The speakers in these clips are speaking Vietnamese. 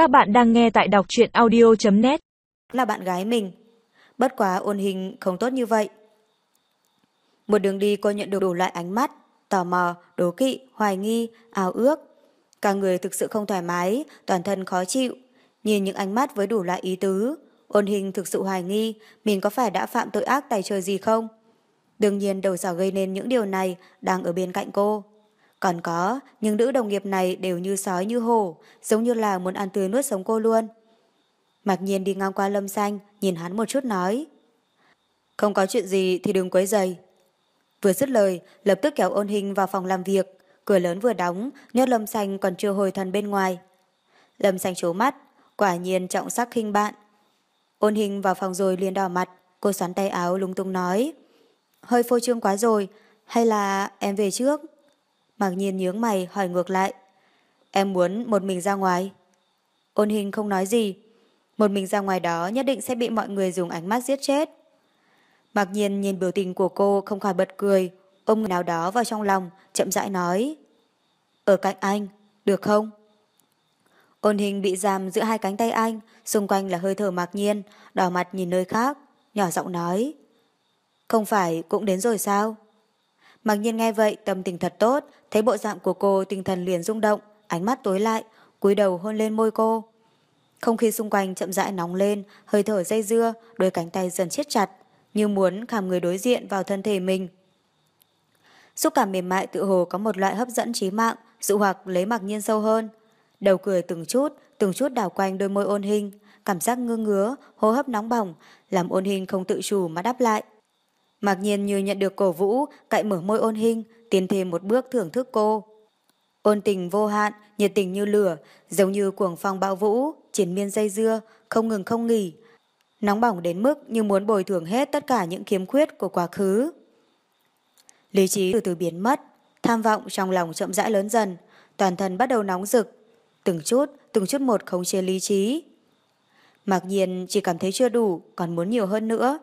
Các bạn đang nghe tại đọc truyện audio.net Là bạn gái mình. Bất quá ôn hình không tốt như vậy. Một đường đi cô nhận được đủ loại ánh mắt, tò mò, đố kỵ, hoài nghi, ảo ước. Cả người thực sự không thoải mái, toàn thân khó chịu. Nhìn những ánh mắt với đủ loại ý tứ, ôn hình thực sự hoài nghi mình có phải đã phạm tội ác tài trời gì không? Đương nhiên đầu sỏ gây nên những điều này đang ở bên cạnh cô. Còn có, những nữ đồng nghiệp này đều như sói như hổ, giống như là muốn ăn tươi nuốt sống cô luôn. Mặc nhiên đi ngang qua lâm xanh, nhìn hắn một chút nói. Không có chuyện gì thì đừng quấy giày. Vừa dứt lời, lập tức kéo ôn hình vào phòng làm việc, cửa lớn vừa đóng, nhốt lâm xanh còn chưa hồi thần bên ngoài. Lâm xanh trố mắt, quả nhiên trọng sắc khinh bạn. Ôn hình vào phòng rồi liền đỏ mặt, cô xoắn tay áo lung tung nói. Hơi phô trương quá rồi, hay là em về trước? Mặc nhiên nhướng mày hỏi ngược lại. Em muốn một mình ra ngoài. Ôn hình không nói gì. Một mình ra ngoài đó nhất định sẽ bị mọi người dùng ánh mắt giết chết. Mặc nhiên nhìn biểu tình của cô không khỏi bật cười, ôm người nào đó vào trong lòng, chậm rãi nói. Ở cạnh anh, được không? Ôn hình bị giam giữa hai cánh tay anh, xung quanh là hơi thở mặc nhiên, đỏ mặt nhìn nơi khác, nhỏ giọng nói. Không phải cũng đến rồi sao? Mặc nhiên nghe vậy tâm tình thật tốt, thấy bộ dạng của cô tinh thần liền rung động, ánh mắt tối lại, cúi đầu hôn lên môi cô. Không khí xung quanh chậm rãi nóng lên, hơi thở dây dưa, đôi cánh tay dần siết chặt, như muốn khảm người đối diện vào thân thể mình. Xúc cảm mềm mại tự hồ có một loại hấp dẫn trí mạng, dụ hoặc lấy mặc nhiên sâu hơn. Đầu cười từng chút, từng chút đảo quanh đôi môi ôn hình, cảm giác ngư ngứa, hô hấp nóng bỏng, làm ôn hình không tự chủ mà đáp lại. Mặc nhiên như nhận được cổ vũ, cậy mở môi ôn hình, tiến thêm một bước thưởng thức cô. Ôn tình vô hạn, nhiệt tình như lửa, giống như cuồng phong bão vũ, triển miên dây dưa, không ngừng không nghỉ. Nóng bỏng đến mức như muốn bồi thường hết tất cả những khiếm khuyết của quá khứ. Lý trí từ từ biến mất, tham vọng trong lòng chậm rãi lớn dần, toàn thân bắt đầu nóng rực, từng chút, từng chút một khống chế lý trí. Mặc nhiên chỉ cảm thấy chưa đủ, còn muốn nhiều hơn nữa.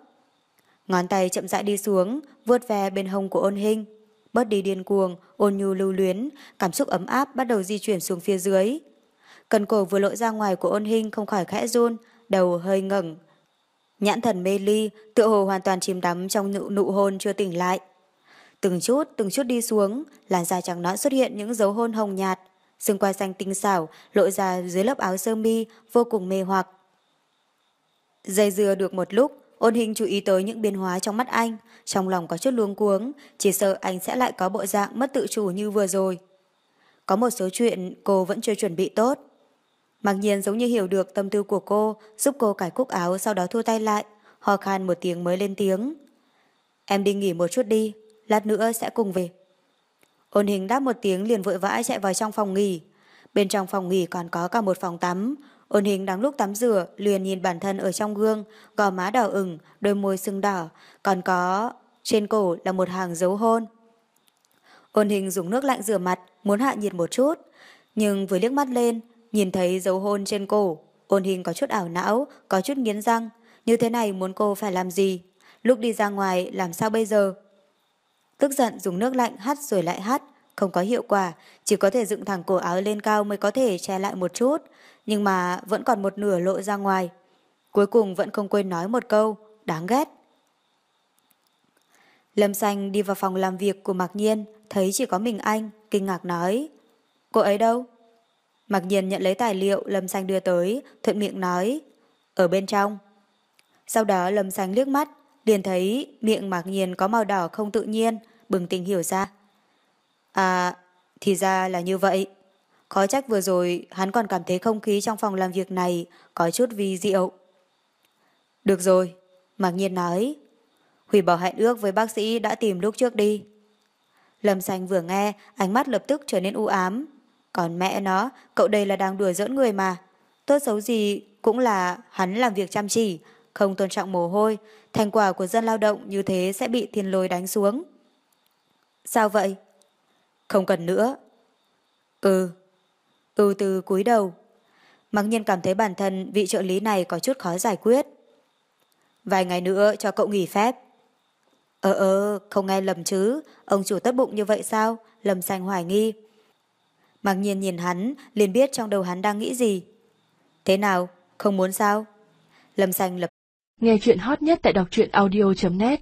Ngón tay chậm rãi đi xuống, vuốt ve bên hông của ôn hình. Bớt đi điên cuồng, ôn nhu lưu luyến, cảm xúc ấm áp bắt đầu di chuyển xuống phía dưới. Cần cổ vừa lộ ra ngoài của ôn hình không khỏi khẽ run, đầu hơi ngẩng. Nhãn thần mê ly, tựa hồ hoàn toàn chìm đắm trong nụ, nụ hôn chưa tỉnh lại. Từng chút, từng chút đi xuống, làn da trắng nõn xuất hiện những dấu hôn hồng nhạt, xương quai xanh tinh xảo lộ ra dưới lớp áo sơ mi vô cùng mê hoặc. Dây dưa được một lúc, Ôn hình chú ý tới những biến hóa trong mắt anh, trong lòng có chút luống cuống, chỉ sợ anh sẽ lại có bộ dạng mất tự chủ như vừa rồi. Có một số chuyện cô vẫn chưa chuẩn bị tốt. Mặc nhiên giống như hiểu được tâm tư của cô, giúp cô cải cúc áo sau đó thu tay lại, ho khan một tiếng mới lên tiếng. Em đi nghỉ một chút đi, lát nữa sẽ cùng về. Ôn hình đáp một tiếng liền vội vã chạy vào trong phòng nghỉ. Bên trong phòng nghỉ còn có cả một phòng tắm, Ôn hình đang lúc tắm rửa, liền nhìn bản thân ở trong gương, gò má đỏ ửng, đôi môi sưng đỏ, còn có trên cổ là một hàng dấu hôn. Ôn hình dùng nước lạnh rửa mặt, muốn hạ nhiệt một chút, nhưng vừa liếc mắt lên, nhìn thấy dấu hôn trên cổ, ôn hình có chút ảo não, có chút nghiến răng, như thế này muốn cô phải làm gì? Lúc đi ra ngoài làm sao bây giờ? Tức giận dùng nước lạnh hắt rồi lại hắt, không có hiệu quả, chỉ có thể dựng thẳng cổ áo lên cao mới có thể che lại một chút, nhưng mà vẫn còn một nửa lộ ra ngoài. Cuối cùng vẫn không quên nói một câu, đáng ghét. Lâm Xanh đi vào phòng làm việc của Mạc Nhiên, thấy chỉ có mình anh, kinh ngạc nói. Cô ấy đâu? Mạc Nhiên nhận lấy tài liệu Lâm Xanh đưa tới, thuận miệng nói. Ở bên trong. Sau đó Lâm Xanh liếc mắt, liền thấy miệng Mạc Nhiên có màu đỏ không tự nhiên, bừng tỉnh hiểu ra. À, thì ra là như vậy. Khó trách vừa rồi hắn còn cảm thấy không khí trong phòng làm việc này có chút vi diệu. Được rồi, Mạc Nhiên nói. Hủy bỏ hẹn ước với bác sĩ đã tìm lúc trước đi. Lâm Xanh vừa nghe, ánh mắt lập tức trở nên u ám. Còn mẹ nó, cậu đây là đang đùa giỡn người mà. Tốt xấu gì cũng là hắn làm việc chăm chỉ, không tôn trọng mồ hôi. Thành quả của dân lao động như thế sẽ bị thiên lôi đánh xuống. Sao vậy? Không cần nữa. Ừ, ưu tư cúi đầu. Mặc nhiên cảm thấy bản thân vị trợ lý này có chút khó giải quyết. Vài ngày nữa cho cậu nghỉ phép. Ờ ờ, không nghe lầm chứ, ông chủ tất bụng như vậy sao? Lâm xanh hoài nghi. Mặc nhiên nhìn hắn, liền biết trong đầu hắn đang nghĩ gì. Thế nào, không muốn sao? Lâm Xanh lập Nghe chuyện hot nhất tại đọc truyện audio.net